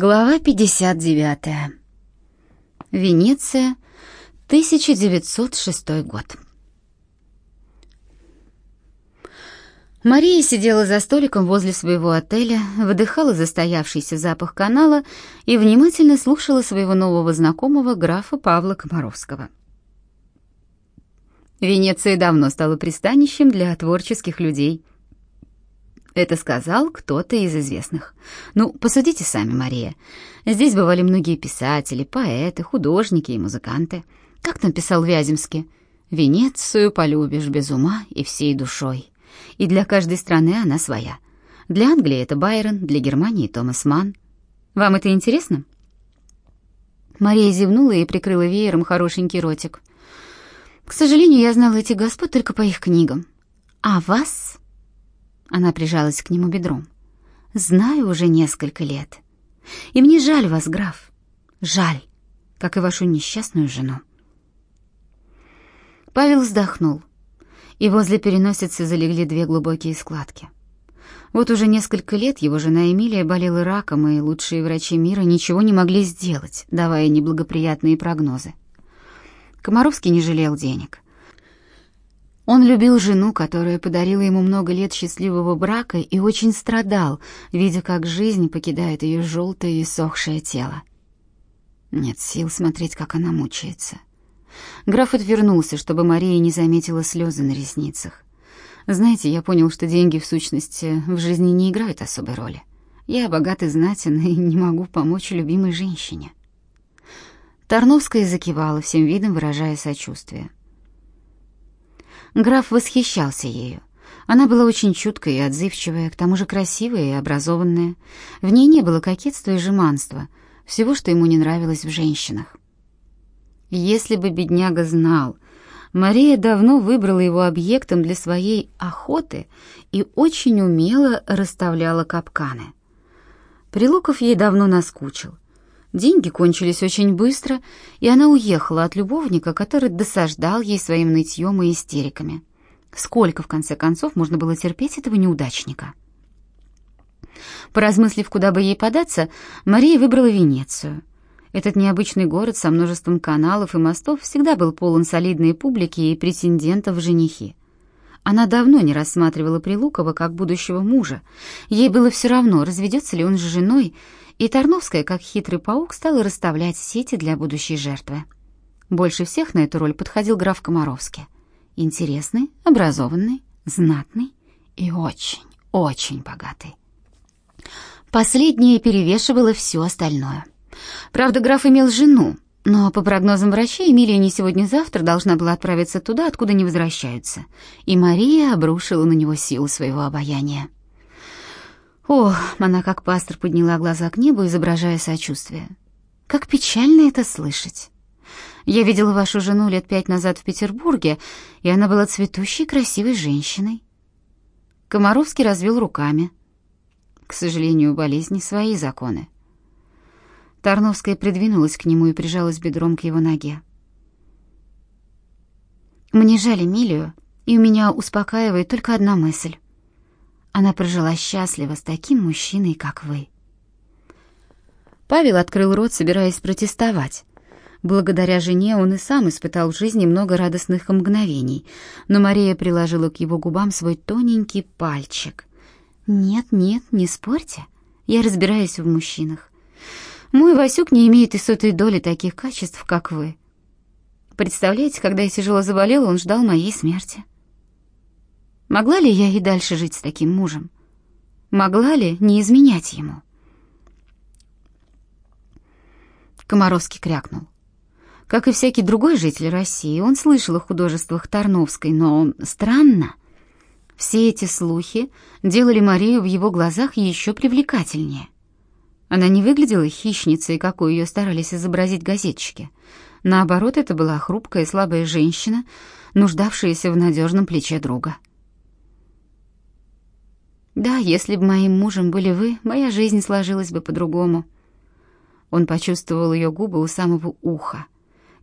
Глава 59. Венеция, 1906 год. Мария сидела за столиком возле своего отеля, выдыхала застоявшийся запах канала и внимательно слушала своего нового знакомого графа Павла Комаровского. Венеция давно стала пристанищем для творческих людей — это сказал кто-то из известных. Ну, посудите сами, Мария. Здесь бывали многие писатели, поэты, художники и музыканты. Как там писал Вяземский? «Венецию полюбишь без ума и всей душой». И для каждой страны она своя. Для Англии это Байрон, для Германии Томас Манн. Вам это интересно? Мария зевнула и прикрыла веером хорошенький ротик. К сожалению, я знала этих господ только по их книгам. А вас она прижалась к нему бедром. Знаю уже несколько лет. И мне жаль вас, граф. Жаль, как и вашу несчастную жену. Павел вздохнул, и возле переносицы залегли две глубокие складки. Вот уже несколько лет его жена Эмилия болела раком, и лучшие врачи мира ничего не могли сделать, давая неблагоприятные прогнозы. Комаровский не жалел денег. Он любил жену, которая подарила ему много лет счастливого брака, и очень страдал, видя, как жизнь покидает ее желтое и сохшее тело. Нет сил смотреть, как она мучается. Граф отвернулся, чтобы Мария не заметила слезы на ресницах. Знаете, я понял, что деньги в сущности в жизни не играют особой роли. Я богат и знатен и не могу помочь любимой женщине. Тарновская закивала всем видом, выражая сочувствие. Граф восхищался ею. Она была очень чуткая и отзывчивая, к тому же красивая и образованная. В ней не было кокетства и жеманства, всего, что ему не нравилось в женщинах. Если бы бедняга знал, Мария давно выбрала его объектом для своей охоты и очень умело расставляла капканы. Прилуков ей давно наскучил. Деньги кончились очень быстро, и она уехала от любовника, который досаждал ей своим нытьем и истериками. Сколько, в конце концов, можно было терпеть этого неудачника? Поразмыслив, куда бы ей податься, Мария выбрала Венецию. Этот необычный город со множеством каналов и мостов всегда был полон солидной публики и претендентов в женихи. Она давно не рассматривала Прилукова как будущего мужа. Ей было все равно, разведется ли он с женой, и Тарновская, как хитрый паук, стала расставлять сети для будущей жертвы. Больше всех на эту роль подходил граф Комаровский. Интересный, образованный, знатный и очень, очень богатый. Последнее перевешивало все остальное. Правда, граф имел жену, но по прогнозам врачей Эмилия не сегодня-завтра должна была отправиться туда, откуда не возвращаются, и Мария обрушила на него силу своего обаяния. Ох, она как пастор подняла глаза к небу, изображая сочувствие. Как печально это слышать. Я видела вашу жену лет пять назад в Петербурге, и она была цветущей, красивой женщиной. Комаровский развел руками. К сожалению, болезни свои законы. Тарновская придвинулась к нему и прижалась бедром к его ноге. Мне жаль Эмилию, и у меня успокаивает только одна мысль. Она прожила счастливо с таким мужчиной, как вы. Павел открыл рот, собираясь протестовать. Благодаря жене он и сам испытал в жизни много радостных мгновений, но Мария приложила к его губам свой тоненький пальчик. «Нет, нет, не спорьте. Я разбираюсь в мужчинах. Мой Васюк не имеет и сотой доли таких качеств, как вы. Представляете, когда я тяжело заболела, он ждал моей смерти. Могла ли я и дальше жить с таким мужем? Могла ли не изменять ему? Комаровский крякнул. Как и всякий другой житель России, он слышал о художествах Тарновской, но странно. Все эти слухи делали Марию в его глазах еще привлекательнее. Она не выглядела хищницей, какую ее старались изобразить газетчики. Наоборот, это была хрупкая и слабая женщина, нуждавшаяся в надежном плече друга. Да, если бы моим мужем были вы, моя жизнь сложилась бы по-другому. Он почувствовал ее губы у самого уха.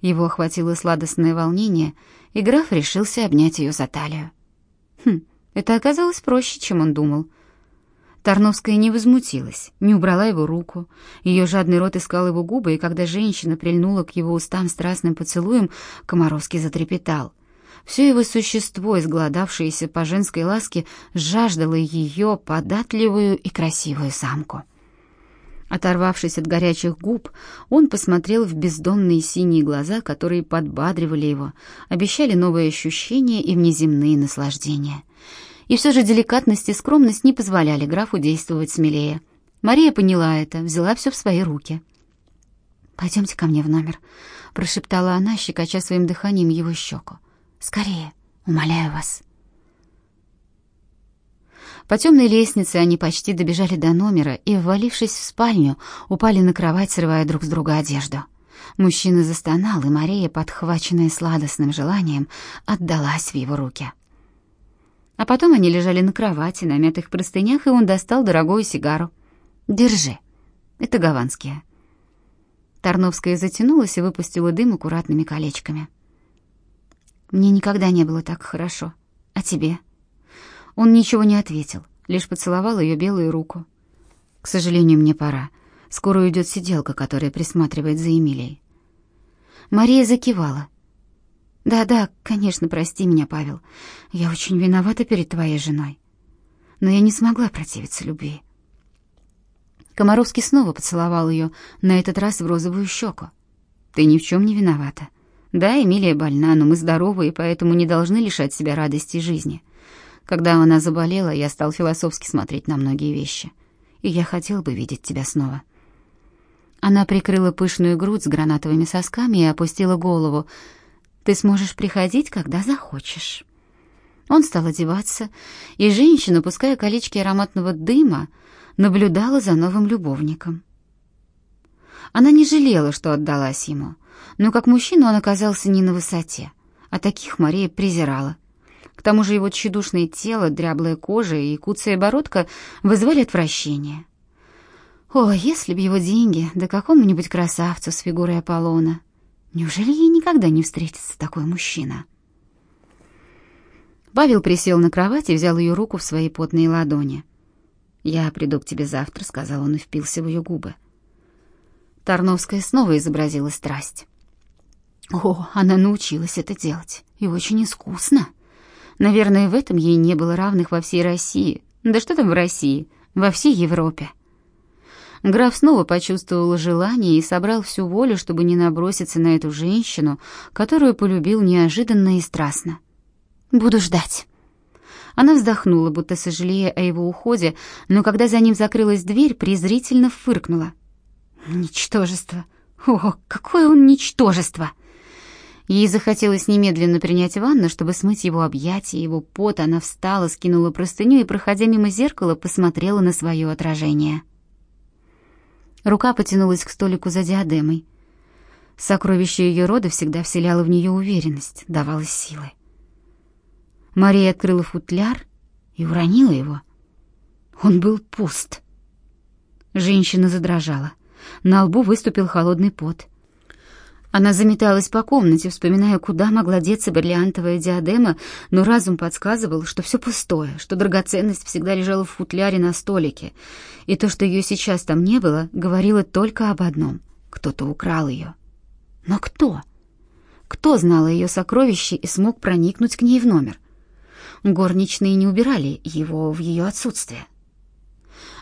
Его охватило сладостное волнение, и граф решился обнять ее за талию. Хм, это оказалось проще, чем он думал. Тарновская не возмутилась, не убрала его руку. Ее жадный рот искал его губы, и когда женщина прильнула к его устам страстным поцелуем, Комаровский затрепетал. Все его существо, изголодавшееся по женской ласке, жаждало ее, податливую и красивую самку. Оторвавшись от горячих губ, он посмотрел в бездонные синие глаза, которые подбадривали его, обещали новые ощущения и внеземные наслаждения — и все же деликатность и скромность не позволяли графу действовать смелее. Мария поняла это, взяла все в свои руки. «Пойдемте ко мне в номер», — прошептала она, щекоча своим дыханием его щеку. «Скорее, умоляю вас». По темной лестнице они почти добежали до номера и, ввалившись в спальню, упали на кровать, срывая друг с друга одежду. Мужчина застонал, и Мария, подхваченная сладостным желанием, отдалась в его руки. А потом они лежали на кровати, на мятых простынях, и он достал дорогую сигару. «Держи. Это гаванские». Тарновская затянулась и выпустила дым аккуратными колечками. «Мне никогда не было так хорошо. А тебе?» Он ничего не ответил, лишь поцеловал ее белую руку. «К сожалению, мне пора. Скоро уйдет сиделка, которая присматривает за Эмилией». Мария закивала. Да-да, конечно, прости меня, Павел. Я очень виновата перед твоей женой. Но я не смогла противиться любви. Комаровский снова поцеловал ее, на этот раз в розовую щеку. Ты ни в чем не виновата. Да, Эмилия больна, но мы здоровы и поэтому не должны лишать себя радости жизни. Когда она заболела, я стал философски смотреть на многие вещи. И я хотел бы видеть тебя снова. Она прикрыла пышную грудь с гранатовыми сосками и опустила голову, ты сможешь приходить, когда захочешь». Он стал одеваться, и женщина, пуская колечки ароматного дыма, наблюдала за новым любовником. Она не жалела, что отдалась ему, но как мужчина он оказался не на высоте, а таких Мария презирала. К тому же его тщедушное тело, дряблая кожа и куцая бородка вызвали отвращение. О, если б его деньги, да какому-нибудь красавцу с фигурой Аполлона. Неужели ей никогда не встретится такой мужчина? Павел присел на кровать и взял ее руку в свои потные ладони. «Я приду к тебе завтра», — сказал он и впился в ее губы. Тарновская снова изобразила страсть. О, она научилась это делать, и очень искусно. Наверное, в этом ей не было равных во всей России. Да что там в России, во всей Европе. Граф снова почувствовал желание и собрал всю волю, чтобы не наброситься на эту женщину, которую полюбил неожиданно и страстно. «Буду ждать». Она вздохнула, будто сожалея о его уходе, но когда за ним закрылась дверь, презрительно фыркнула. «Ничтожество! О, какое он ничтожество!» Ей захотелось немедленно принять ванну, чтобы смыть его объятия, его пот. Она встала, скинула простыню и, проходя мимо зеркала, посмотрела на свое отражение. Рука потянулась к столику за диадемой. Сокровище ее рода всегда вселяло в нее уверенность, давало силы. Мария открыла футляр и уронила его. Он был пуст. Женщина задрожала. На лбу выступил холодный пот. Она заметалась по комнате, вспоминая, куда могла деться бриллиантовая диадема, но разум подсказывал, что все пустое, что драгоценность всегда лежала в футляре на столике, и то, что ее сейчас там не было, говорило только об одном — кто-то украл ее. Но кто? Кто знал о ее сокровище и смог проникнуть к ней в номер? Горничные не убирали его в ее отсутствие.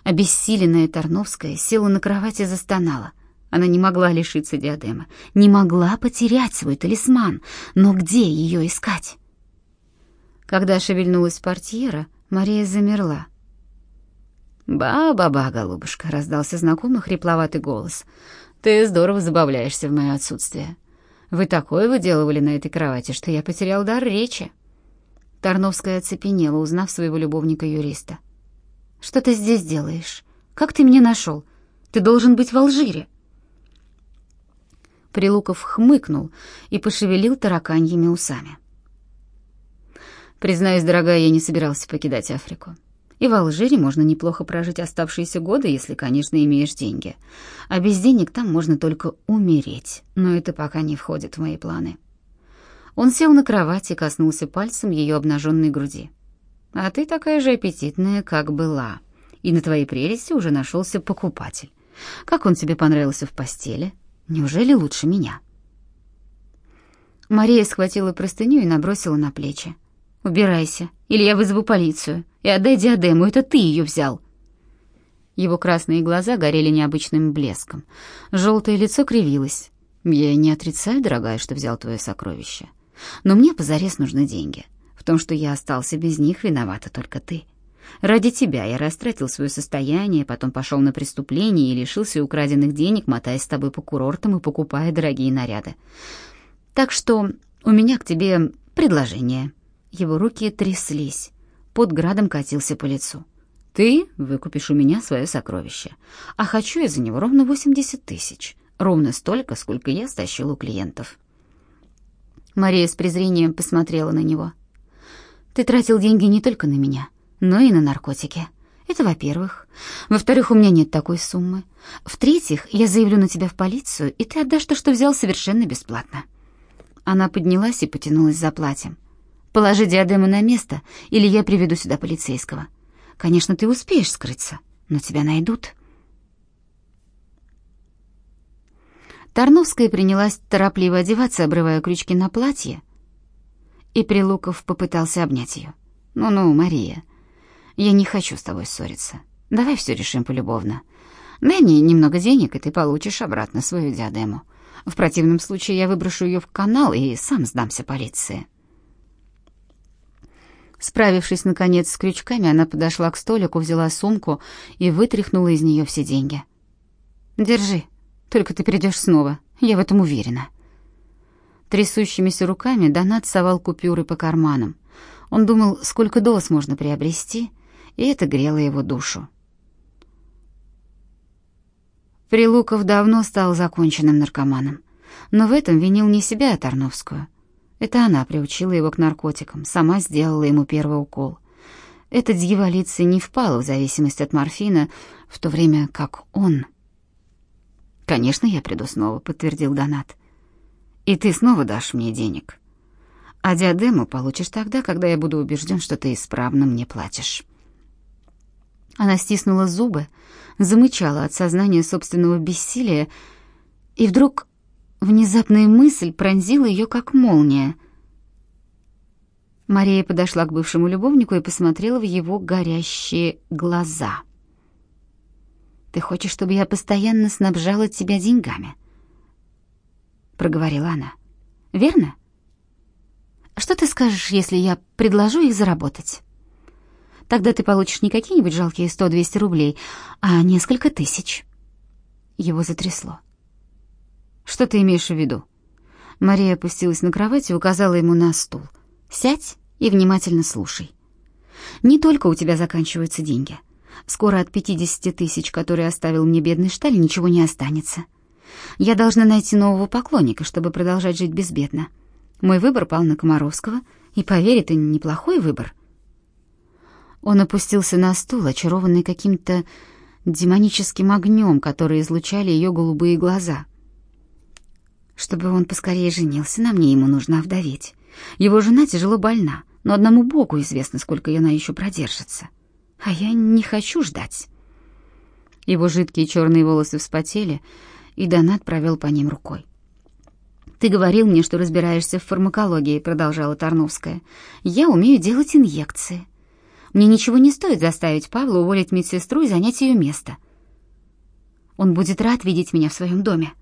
Обессиленная Тарновская села на кровати и застонала — она не могла лишиться диадемы, не могла потерять свой талисман, но где ее искать? Когда шевельнулась портьера, Мария замерла. «Ба-ба-ба, голубушка!» — раздался знакомый хрипловатый голос. «Ты здорово забавляешься в мое отсутствие. Вы такое выделывали на этой кровати, что я потерял дар речи». Тарновская оцепенела, узнав своего любовника-юриста. «Что ты здесь делаешь? Как ты меня нашел? Ты должен быть в Алжире». Прилуков хмыкнул и пошевелил тараканьими усами. Признаюсь, дорогая, я не собирался покидать Африку. И в Алжире можно неплохо прожить оставшиеся годы, если, конечно, имеешь деньги. А без денег там можно только умереть, но это пока не входит в мои планы. Он сел на кровать и коснулся пальцем ее обнаженной груди. «А ты такая же аппетитная, как была. и на твои прелести уже нашелся покупатель. Как он тебе понравился в постели? Неужели лучше меня?» Мария схватила простыню и набросила на плечи. «Убирайся, или я вызову полицию. И отдай диадему, это ты ее взял». Его красные глаза горели необычным блеском. Желтое лицо кривилось. «Я не отрицаю, дорогая, что взял твое сокровище. Но мне позарез нужны деньги. В том, что я остался без них, виновата только ты. Ради тебя я растратил свое состояние, потом пошел на преступление и лишился украденных денег, мотаясь с тобой по курортам и покупая дорогие наряды. Так что у меня к тебе предложение». Его руки тряслись. Под градом катился по лицу. «Ты выкупишь у меня свое сокровище, а хочу я за него ровно 80 тысяч, ровно столько, сколько я стащил у клиентов». Мария с презрением посмотрела на него. «Ты тратил деньги не только на меня, но и на наркотики. Это во-первых. Во-вторых, у меня нет такой суммы. В-третьих, я заявлю на тебя в полицию, и ты отдашь то, что взял совершенно бесплатно». Она поднялась и потянулась за платьем. «Положи диадему на место, или я приведу сюда полицейского. Конечно, ты успеешь скрыться, но тебя найдут». Тарновская принялась торопливо одеваться, обрывая крючки на платье, и Прилуков попытался обнять ее. «Ну-ну, Мария, я не хочу с тобой ссориться. Давай все решим полюбовно. Дай мне немного денег, и ты получишь обратно свою диадему. В противном случае я выброшу ее в канал и сам сдамся полиции». Справившись, наконец, с крючками, она подошла к столику, взяла сумку и вытряхнула из нее все деньги. «Держи, только ты придешь снова, я в этом уверена». Трясущимися руками Донат совал купюры по карманам. Он думал, сколько доз можно приобрести, и это грело его душу. Прилуков давно стал законченным наркоманом, но в этом винил не себя, а Тарновскую. Это она приучила его к наркотикам, сама сделала ему первый укол. Эта дьяволица не впала в зависимость от морфина, в то время как он... «Конечно, я приду снова», — подтвердил Донат. «И ты снова дашь мне денег. А диадему получишь тогда, когда я буду убежден, что ты исправно мне платишь». Она стиснула зубы, замычала от сознания собственного бессилия, и вдруг внезапная мысль пронзила ее как молния. Мария подошла к бывшему любовнику и посмотрела в его горящие глаза. «Ты хочешь, чтобы я постоянно снабжала тебя деньгами?» — проговорила она. «Верно? Что ты скажешь, если я предложу их заработать?» Тогда ты получишь не какие-нибудь жалкие сто-двести рублей, а несколько тысяч». Его затрясло. «Что ты имеешь в виду?» Мария опустилась на кровать и указала ему на стул. «Сядь и внимательно слушай. Не только у тебя заканчиваются деньги. Скоро от пятидесяти тысяч, которые оставил мне бедный Шталь, ничего не останется. Я должна найти нового поклонника, чтобы продолжать жить безбедно. Мой выбор пал на Комаровского, и, поверь, это неплохой выбор. Он опустился на стул, очарованный каким-то демоническим огнем, который излучали ее голубые глаза. Чтобы он поскорее женился на мне, ему нужно овдоветь. Его жена тяжело больна, но одному Богу известно, сколько она еще продержится. А я не хочу ждать. Его жидкие черные волосы вспотели, и Донат провел по ним рукой. «Ты говорил мне, что разбираешься в фармакологии», — продолжала Тарновская. «Я умею делать инъекции. Мне ничего не стоит заставить Павла уволить медсестру и занять ее место. Он будет рад видеть меня в своем доме.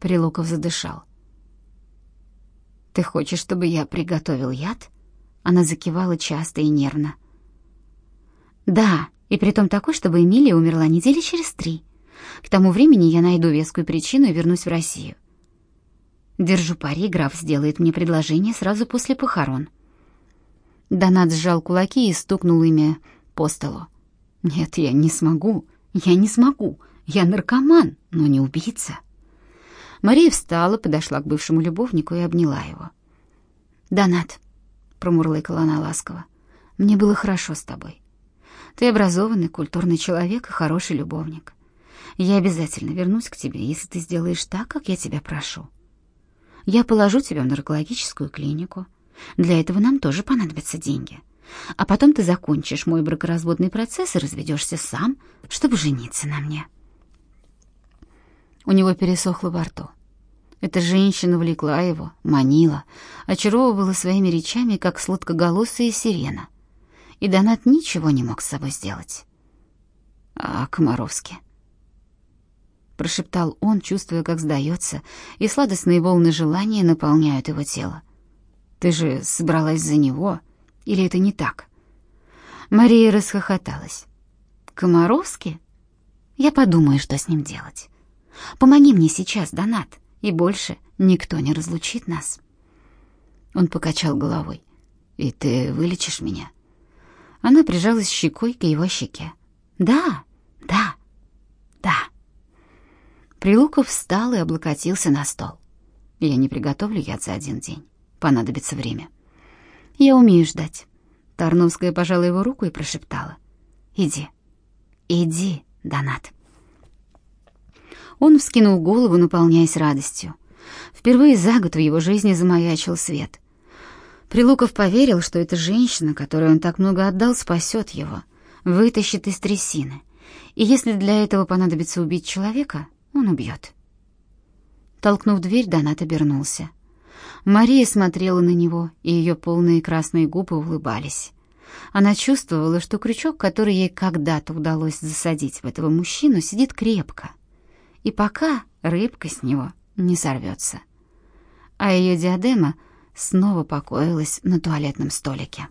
Прилуков задышал. Ты хочешь, чтобы я приготовил яд? Она закивала часто и нервно. Да, и притом такой, чтобы Эмилия умерла недели через три. К тому времени я найду вескую причину и вернусь в Россию. Держу пари, граф сделает мне предложение сразу после похорон. Донат сжал кулаки и стукнул ими по столу. «Нет, я не смогу. Я не смогу. Я наркоман, но не убийца». Мария встала, подошла к бывшему любовнику и обняла его. «Донат», — промурлыкала она ласково, — «мне было хорошо с тобой. Ты образованный, культурный человек и хороший любовник. Я обязательно вернусь к тебе, если ты сделаешь так, как я тебя прошу. Я положу тебя в наркологическую клинику, для этого нам тоже понадобятся деньги. А потом ты закончишь мой бракоразводный процесс и разведешься сам, чтобы жениться на мне. У него пересохло во рту. Эта женщина влекла его, манила, очаровывала своими речами, как сладкоголосая сирена. И Донат ничего не мог с собой сделать. А Комаровский? Прошептал он, чувствуя, как сдается, и сладостные волны желания наполняют его тело. Ты же собралась за него, или это не так? Мария расхохоталась. Комаровский? Я подумаю, что с ним делать. Помоги мне сейчас, Донат и больше никто не разлучит нас. Он покачал головой. И ты вылечишь меня? Она прижалась щекой к его щеке. Да, да. Прилуков встал и облокотился на стол. Я не приготовлю яд за один день. Понадобится время. Я умею ждать. Тарновская пожала его руку и прошептала: "Иди. Иди, Донат". Он вскинул голову, наполняясь радостью. Впервые за год в его жизни замаячил свет. Прилуков поверил, что эта женщина, которой он так много отдал, спасет его, вытащит из трясины. И если для этого понадобится убить человека, он убьет. Толкнув дверь, Донат обернулся. Мария смотрела на него, и ее полные красные губы улыбались. Она чувствовала, что крючок, который ей когда-то удалось засадить в этого мужчину, сидит крепко — и пока рыбка с него не сорвется. А ее диадема снова покоилась на туалетном столике.